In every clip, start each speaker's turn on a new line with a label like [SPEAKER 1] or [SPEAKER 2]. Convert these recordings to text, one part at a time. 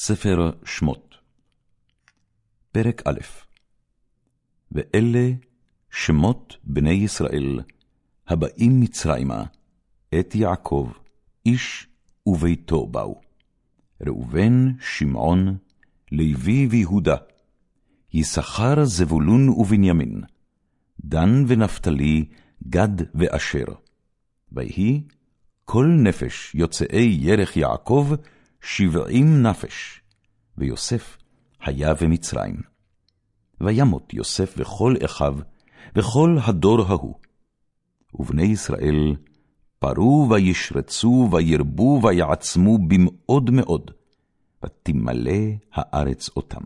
[SPEAKER 1] ספר שמות פרק א' ואלה שמות בני ישראל הבאים מצרימה את יעקב, איש וביתו באו. ראובן, שמעון, לוי ויהודה, יששכר, זבולון ובנימין, דן ונפתלי, גד ואשר. ויהי כל נפש יוצאי ירך יעקב, שבעים נפש, ויוסף היה במצרים. וימות יוסף וכל אחיו, וכל הדור ההוא. ובני ישראל פרו וישרצו וירבו ויעצמו במאוד מאוד, ותמלא הארץ אותם.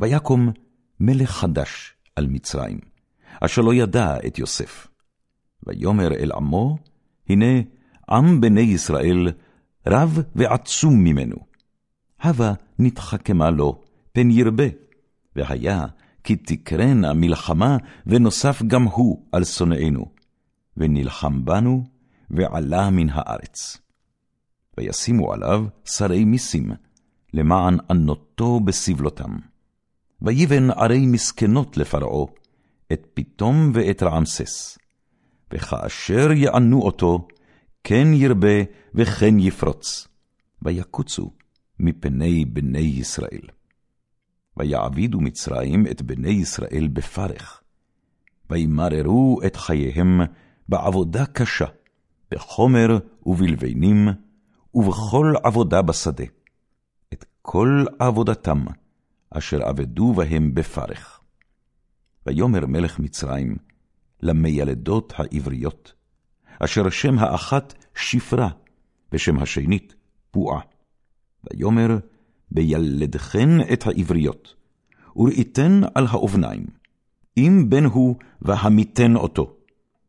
[SPEAKER 1] ויקום מלך חדש על מצרים, אשר לא ידע את יוסף. ויאמר אל עמו, הנה עם בני ישראל רב ועצום ממנו. הבה נתחכמה לו, פן ירבה, והיה כי תקרנה מלחמה, ונוסף גם הוא על שונאינו, ונלחם בנו, ועלה מן הארץ. וישימו עליו שרי מיסים, למען ענותו בסבלותם. ויבן ערי מסכנות לפרעה, את פתום ואת רעמסס. וכאשר יענו אותו, כן ירבה וכן יפרוץ, ויקוצו מפני בני ישראל. ויעבידו מצרים את בני ישראל בפרך, וימררו את חייהם בעבודה קשה, בחומר ובלבנים, ובכל עבודה בשדה, את כל עבודתם, אשר עבדו בהם בפרך. ויאמר מלך מצרים למיילדות העבריות, אשר שם האחת שפרה, ושם השנית פועה. ויאמר, בילדכן את העבריות, וראיתן על האובניים, אם בן הוא, והמיתן אותו,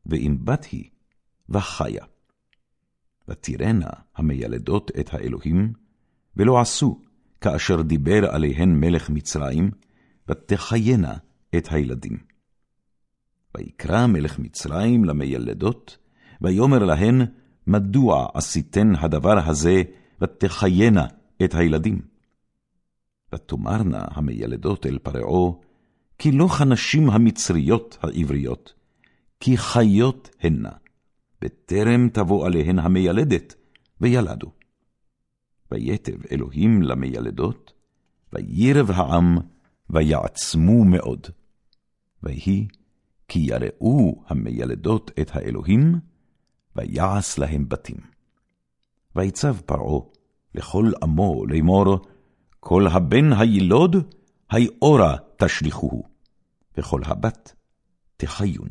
[SPEAKER 1] ואם בת היא, וחיה. ותראנה המיילדות את האלוהים, ולא עשו, כאשר דיבר עליהן מלך מצרים, ותחיינה את הילדים. ויקרא מלך מצרים למיילדות, ויאמר להן, מדוע עשיתן הדבר הזה, ותחיינה את הילדים? ותאמרנה המיילדות אל פרעה, כי לא כנשים המצריות העבריות, כי חיות הנה, בטרם תבוא עליהן המיילדת, וילדו. ויתב אלוהים למיילדות, וירב העם, ויעצמו מאוד. ויהי כי יראו המיילדות את האלוהים, ויעש להם בתים. ויצב פרעה לכל עמו לאמור, כל הבן הילוד, היאורה תשליכוהו, וכל הבת תחיון.